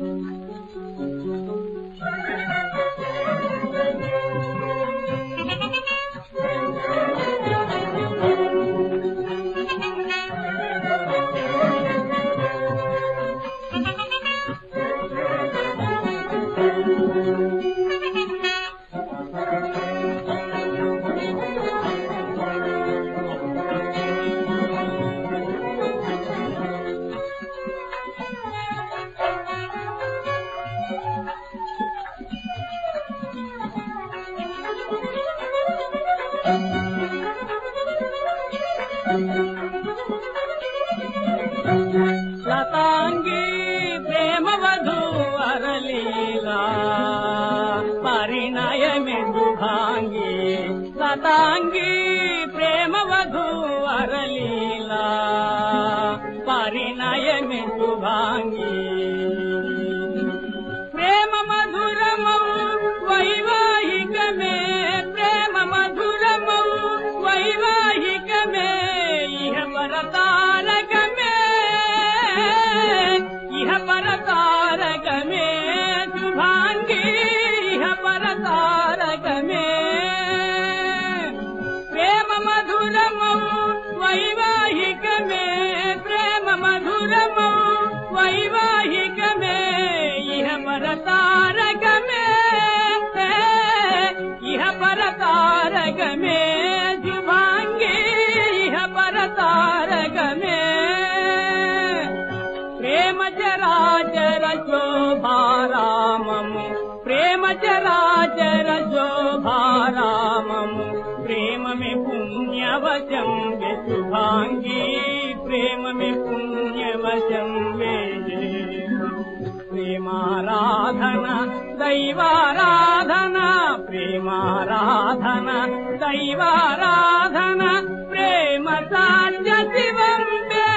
Mm-hmm. सताङ्गी प्रेम वधू अरीला पारिणाय मिदुभाङ्गी सताङ्गी प्रेम गमे जुभाङ्गे इह तारग मे प्रेम जाम प्रेम च राज रजो बाम प्रेम मे पुण्य वचं शुभाङ्गे प्रेम में पुण्य वे। प्रेमाराधना दैवारा प्रेमाराधन दैवाराधन प्रेम साजिवं दे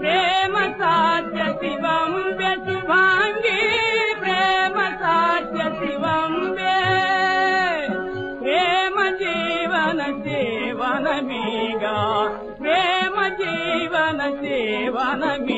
प्रेम साजिवं च शुभाङ्गी। प्रेम साजिवं दे प्रेम जीवन जीवन गीगा प्रेम जीवन सेवनी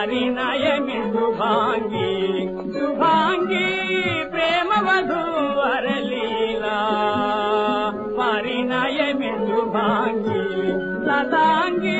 ಹರಿನಯಮಿ ಶುಭಾಂಗಿ ಶುಭಾಂಗಿ ಪ್ರೇಮ ವಧೂವರ ಲೀಲಾ ಹರಿನಯಮಿ ಶುಭಾಂಗಿ ಸದಾಂಗಿ